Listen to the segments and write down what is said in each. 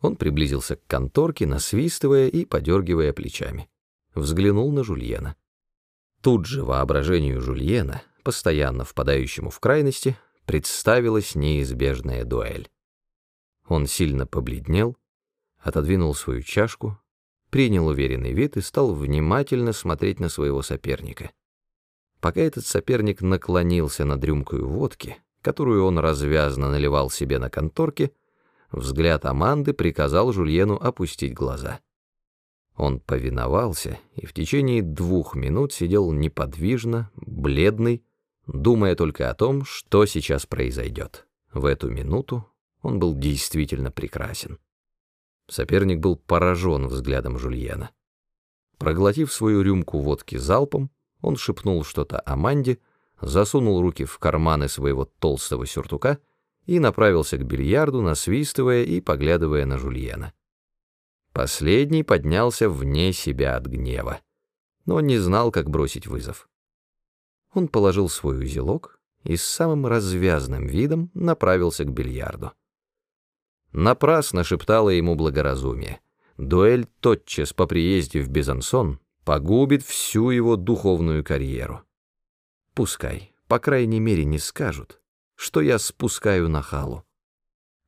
Он приблизился к конторке, насвистывая и подергивая плечами. Взглянул на Жульена. Тут же воображению Жульена, постоянно впадающему в крайности, представилась неизбежная дуэль. Он сильно побледнел, отодвинул свою чашку, принял уверенный вид и стал внимательно смотреть на своего соперника. Пока этот соперник наклонился над рюмкой водки, которую он развязно наливал себе на конторке, взгляд Аманды приказал Жульену опустить глаза. Он повиновался и в течение двух минут сидел неподвижно, бледный, думая только о том, что сейчас произойдет. В эту минуту он был действительно прекрасен. Соперник был поражен взглядом Жульена. Проглотив свою рюмку водки залпом, он шепнул что-то Аманде, засунул руки в карманы своего толстого сюртука и направился к бильярду, насвистывая и поглядывая на Жульена. Последний поднялся вне себя от гнева, но не знал, как бросить вызов. Он положил свой узелок и с самым развязным видом направился к бильярду. Напрасно шептало ему благоразумие. Дуэль тотчас по приезде в Безансон погубит всю его духовную карьеру. Пускай, по крайней мере, не скажут, что я спускаю на халу.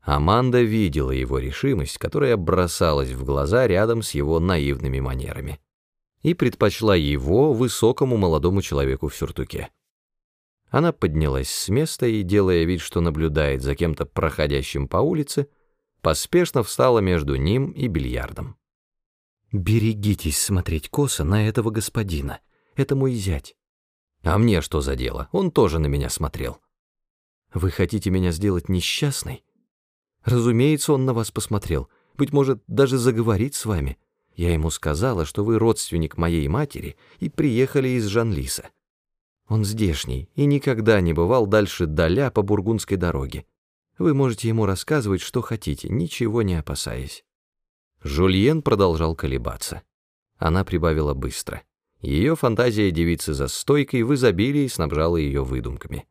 Аманда видела его решимость, которая бросалась в глаза рядом с его наивными манерами, и предпочла его высокому молодому человеку в сюртуке. Она поднялась с места и, делая вид, что наблюдает за кем-то проходящим по улице, поспешно встала между ним и бильярдом. «Берегитесь смотреть косо на этого господина. Это мой зять». «А мне что за дело? Он тоже на меня смотрел». «Вы хотите меня сделать несчастной?» «Разумеется, он на вас посмотрел. Быть может, даже заговорить с вами. Я ему сказала, что вы родственник моей матери и приехали из Жанлиса. Он здешний и никогда не бывал дальше Даля по Бургундской дороге. Вы можете ему рассказывать, что хотите, ничего не опасаясь». Жульен продолжал колебаться. Она прибавила быстро. Ее фантазия девицы за стойкой в изобилии снабжала ее выдумками.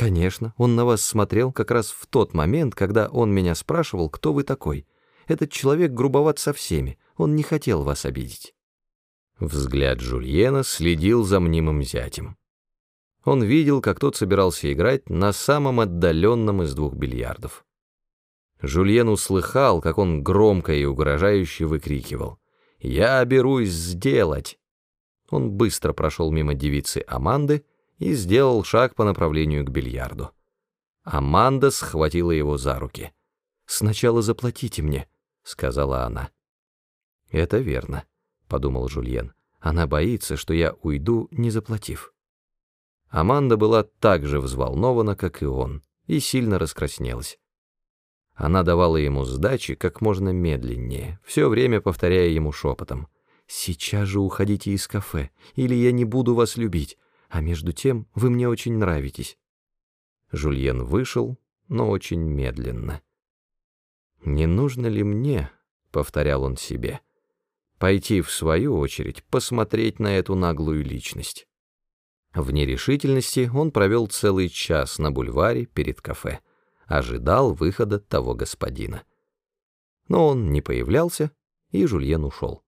«Конечно, он на вас смотрел как раз в тот момент, когда он меня спрашивал, кто вы такой. Этот человек грубоват со всеми, он не хотел вас обидеть». Взгляд Жульена следил за мнимым зятем. Он видел, как тот собирался играть на самом отдаленном из двух бильярдов. Жульен услыхал, как он громко и угрожающе выкрикивал «Я берусь сделать!». Он быстро прошел мимо девицы Аманды и сделал шаг по направлению к бильярду. Аманда схватила его за руки. «Сначала заплатите мне», — сказала она. «Это верно», — подумал Жульен. «Она боится, что я уйду, не заплатив». Аманда была так же взволнована, как и он, и сильно раскраснелась. Она давала ему сдачи как можно медленнее, все время повторяя ему шепотом. «Сейчас же уходите из кафе, или я не буду вас любить, а между тем вы мне очень нравитесь». Жульен вышел, но очень медленно. «Не нужно ли мне, — повторял он себе, — пойти, в свою очередь, посмотреть на эту наглую личность?» В нерешительности он провел целый час на бульваре перед кафе, ожидал выхода того господина. Но он не появлялся, и Жульен ушел.